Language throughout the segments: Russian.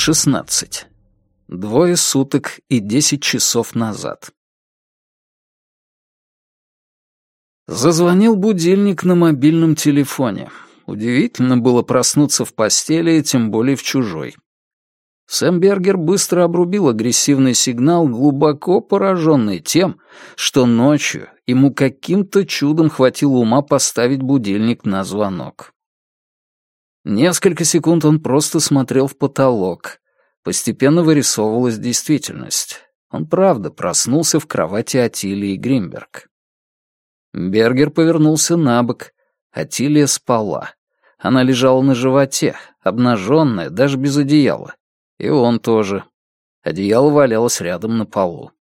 16. Двое суток и десять часов назад. Зазвонил будильник на мобильном телефоне. Удивительно было проснуться в постели, тем более в чужой. Сэм Бергер быстро обрубил агрессивный сигнал, глубоко пораженный тем, что ночью ему каким-то чудом хватило ума поставить будильник на звонок. Несколько секунд он просто смотрел в потолок. Постепенно вырисовывалась действительность. Он правда проснулся в кровати Атилии Гримберг. Бергер повернулся на бок. Атилия спала. Она лежала на животе, обнаженная, даже без одеяла. И он тоже. Одеяло валялось рядом на полу.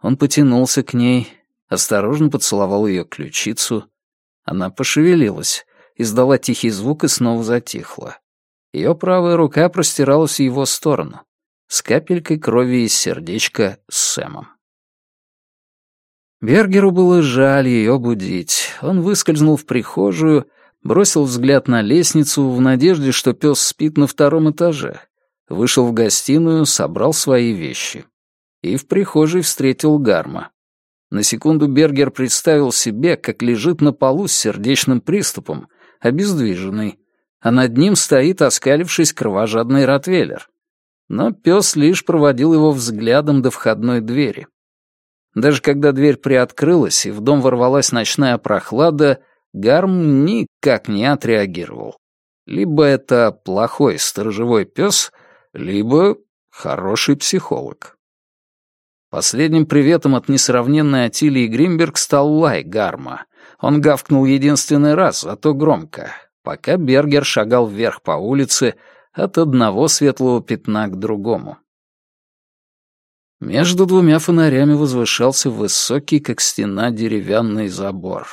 Он потянулся к ней, осторожно поцеловал ее ключицу. Она пошевелилась, издала тихий звук и снова затихла. Ее правая рука простиралась в его сторону, с капелькой крови из сердечка с Сэмом. Бергеру было жаль ее будить. Он выскользнул в прихожую, бросил взгляд на лестницу в надежде, что пес спит на втором этаже, вышел в гостиную, собрал свои вещи. И в прихожей встретил Гарма. На секунду Бергер представил себе, как лежит на полу с сердечным приступом, обездвиженный, а над ним стоит, оскалившись, кровожадный ротвейлер. Но пес лишь проводил его взглядом до входной двери. Даже когда дверь приоткрылась и в дом ворвалась ночная прохлада, Гарм никак не отреагировал. Либо это плохой сторожевой пес, либо хороший психолог. Последним приветом от несравненной Атилии Гримберг стал лай Гарма. Он гавкнул единственный раз, зато громко, пока Бергер шагал вверх по улице от одного светлого пятна к другому. Между двумя фонарями возвышался высокий, как стена, деревянный забор.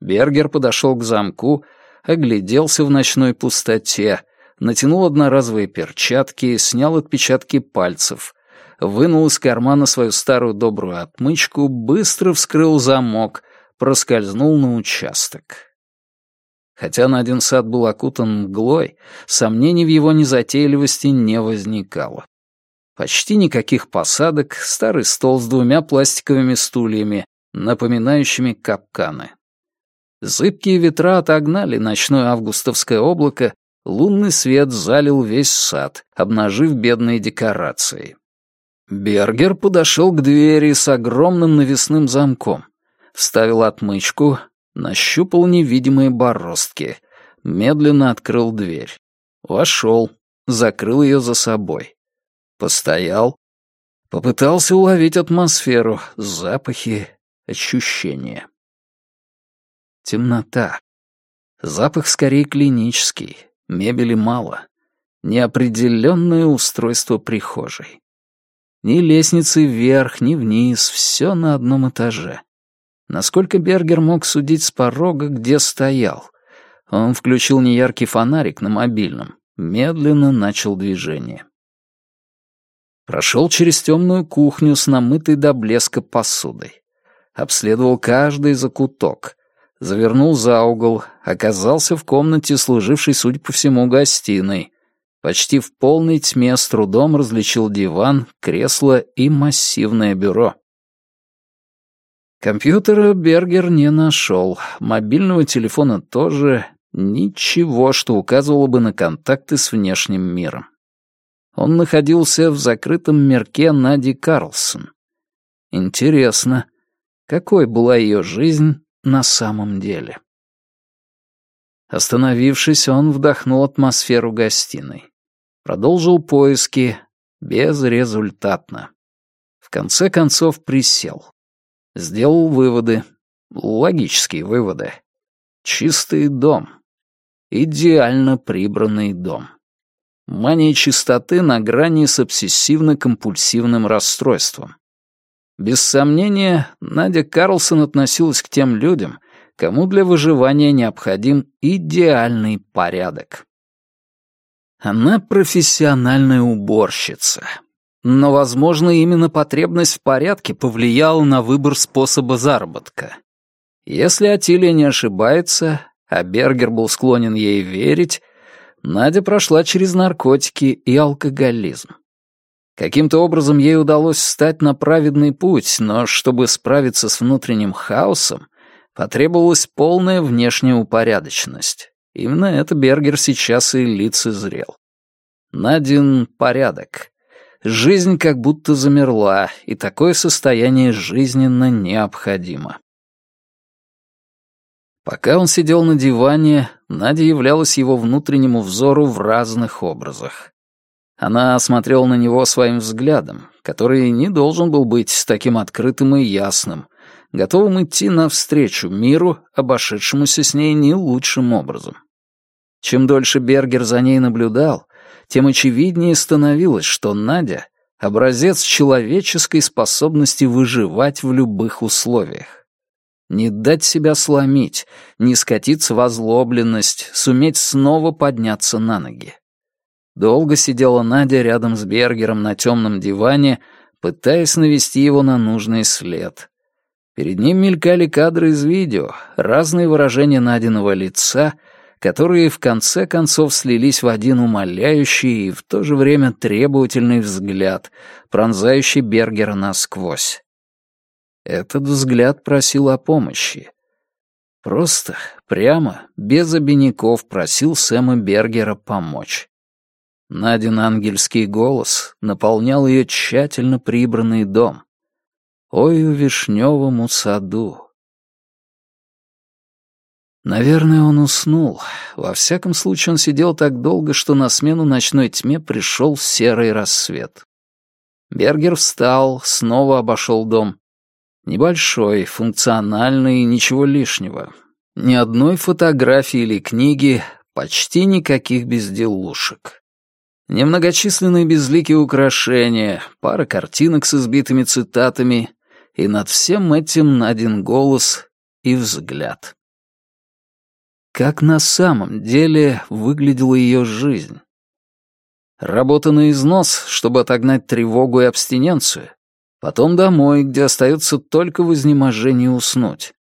Бергер подошел к замку, огляделся в ночной пустоте, натянул одноразовые перчатки, снял отпечатки пальцев, вынул из кармана свою старую добрую отмычку, быстро вскрыл замок, проскользнул на участок. Хотя на один сад был окутан мглой, сомнений в его незатейливости не возникало. Почти никаких посадок, старый стол с двумя пластиковыми стульями, напоминающими капканы. Зыбкие ветра отогнали ночное августовское облако, лунный свет залил весь сад, обнажив бедные декорации. Бергер подошел к двери с огромным навесным замком, вставил отмычку, нащупал невидимые бороздки, медленно открыл дверь. Вошел, закрыл ее за собой. Постоял, попытался уловить атмосферу, запахи, ощущения. Темнота. Запах скорее клинический, мебели мало. Неопределенное устройство прихожей. Ни лестницы вверх, ни вниз, все на одном этаже. Насколько Бергер мог судить с порога, где стоял? Он включил неяркий фонарик на мобильном, медленно начал движение. Прошел через темную кухню с намытой до блеска посудой. Обследовал каждый закуток завернул за угол, оказался в комнате, служившей, судя по всему, гостиной. Почти в полной тьме с трудом различил диван, кресло и массивное бюро. Компьютера Бергер не нашел, мобильного телефона тоже, ничего, что указывало бы на контакты с внешним миром. Он находился в закрытом мирке Нади Карлсон. Интересно, какой была ее жизнь на самом деле. Остановившись, он вдохнул атмосферу гостиной. Продолжил поиски безрезультатно. В конце концов присел. Сделал выводы. Логические выводы. Чистый дом. Идеально прибранный дом. Мания чистоты на грани с обсессивно-компульсивным расстройством. Без сомнения, Надя Карлсон относилась к тем людям, кому для выживания необходим идеальный порядок. Она профессиональная уборщица. Но, возможно, именно потребность в порядке повлияла на выбор способа заработка. Если Атилия не ошибается, а Бергер был склонен ей верить, Надя прошла через наркотики и алкоголизм. Каким-то образом ей удалось встать на праведный путь, но чтобы справиться с внутренним хаосом, потребовалась полная внешняя упорядоченность. Именно это Бергер сейчас и лицезрел. Надин порядок. Жизнь как будто замерла, и такое состояние жизненно необходимо. Пока он сидел на диване, Надя являлась его внутреннему взору в разных образах. Она смотрела на него своим взглядом, который не должен был быть таким открытым и ясным, готовым идти навстречу миру, обошедшемуся с ней не лучшим образом. Чем дольше Бергер за ней наблюдал, тем очевиднее становилось, что Надя — образец человеческой способности выживать в любых условиях. Не дать себя сломить, не скатиться в озлобленность, суметь снова подняться на ноги. Долго сидела Надя рядом с Бергером на темном диване, пытаясь навести его на нужный след. Перед ним мелькали кадры из видео, разные выражения Надиного лица, которые в конце концов слились в один умоляющий и в то же время требовательный взгляд, пронзающий Бергера насквозь. Этот взгляд просил о помощи. Просто, прямо, без обиняков просил Сэма Бергера помочь. Надин ангельский голос наполнял ее тщательно прибранный дом. Ой, у вишневому саду. Наверное, он уснул. Во всяком случае, он сидел так долго, что на смену ночной тьме пришел серый рассвет. Бергер встал, снова обошел дом. Небольшой, функциональный, ничего лишнего. Ни одной фотографии или книги, почти никаких безделушек. Немногочисленные безликие украшения, пара картинок с избитыми цитатами, и над всем этим один голос и взгляд. Как на самом деле выглядела ее жизнь? Работа на износ, чтобы отогнать тревогу и абстиненцию, Потом домой, где остается только в изнеможении уснуть.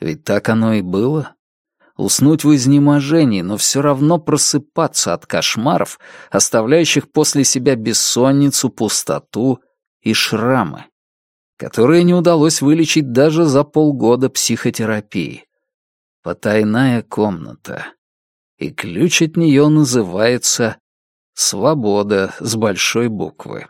Ведь так оно и было. Уснуть в изнеможении, но все равно просыпаться от кошмаров, оставляющих после себя бессонницу, пустоту и шрамы, которые не удалось вылечить даже за полгода психотерапии. Потайная комната. И ключ от нее называется «Свобода» с большой буквы.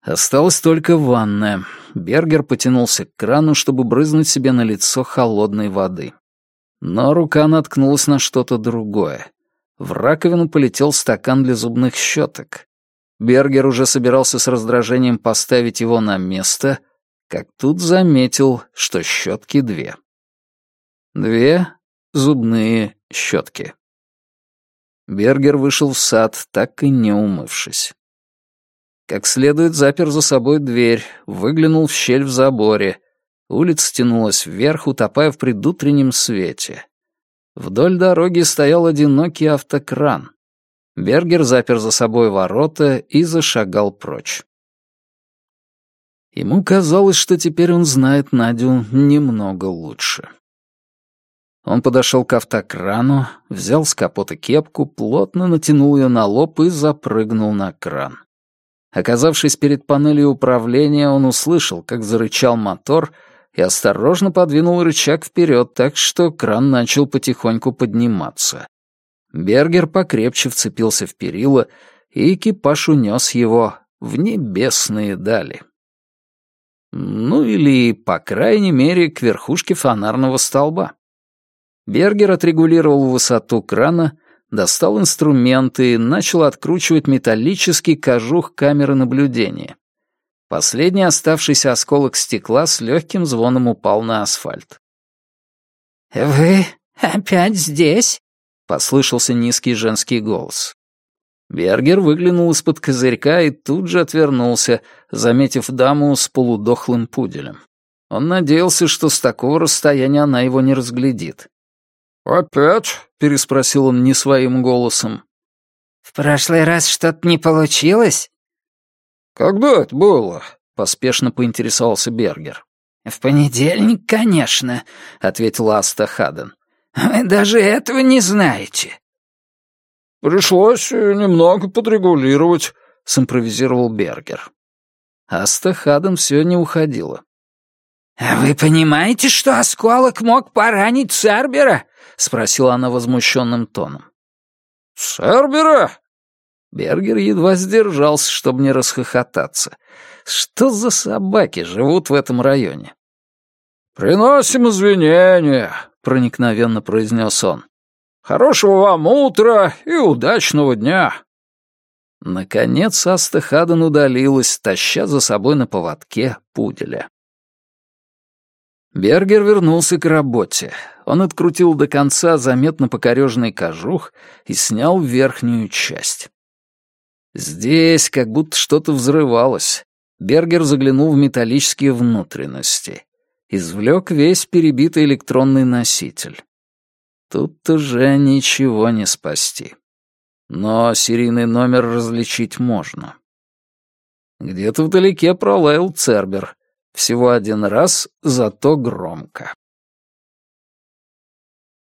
Осталась только ванная. Бергер потянулся к крану, чтобы брызнуть себе на лицо холодной воды. Но рука наткнулась на что-то другое. В раковину полетел стакан для зубных щеток. Бергер уже собирался с раздражением поставить его на место, как тут заметил, что щетки две. Две зубные щетки. Бергер вышел в сад, так и не умывшись. Как следует запер за собой дверь, выглянул в щель в заборе. Улица тянулась вверх, утопая в предутреннем свете. Вдоль дороги стоял одинокий автокран. Бергер запер за собой ворота и зашагал прочь. Ему казалось, что теперь он знает Надю немного лучше. Он подошел к автокрану, взял с капота кепку, плотно натянул ее на лоб и запрыгнул на кран. Оказавшись перед панелью управления, он услышал, как зарычал мотор, и осторожно подвинул рычаг вперед, так что кран начал потихоньку подниматься. Бергер покрепче вцепился в перила, и экипаж унес его в небесные дали. Ну или, по крайней мере, к верхушке фонарного столба. Бергер отрегулировал высоту крана, достал инструменты и начал откручивать металлический кожух камеры наблюдения. Последний оставшийся осколок стекла с легким звоном упал на асфальт. «Вы опять здесь?» — послышался низкий женский голос. Бергер выглянул из-под козырька и тут же отвернулся, заметив даму с полудохлым пуделем. Он надеялся, что с такого расстояния она его не разглядит. «Опять?» — переспросил он не своим голосом. «В прошлый раз что-то не получилось?» «Когда это было?» — поспешно поинтересовался Бергер. «В понедельник, конечно», — ответила Аста Хаден. Вы даже этого не знаете. Пришлось немного подрегулировать, симпровизировал Бергер. Аста Хаден все не уходила. «А вы понимаете, что осколок мог поранить Цербера?» — спросила она возмущенным тоном. «Цербера?» Бергер едва сдержался, чтобы не расхохотаться. Что за собаки живут в этом районе? «Приносим извинения», — проникновенно произнес он. «Хорошего вам утра и удачного дня». Наконец Астахаден удалилась, таща за собой на поводке пуделя. Бергер вернулся к работе. Он открутил до конца заметно покорежный кожух и снял верхнюю часть. Здесь как будто что-то взрывалось. Бергер заглянул в металлические внутренности. Извлек весь перебитый электронный носитель. Тут уже ничего не спасти. Но серийный номер различить можно. Где-то вдалеке пролаял Цербер. Всего один раз, зато громко.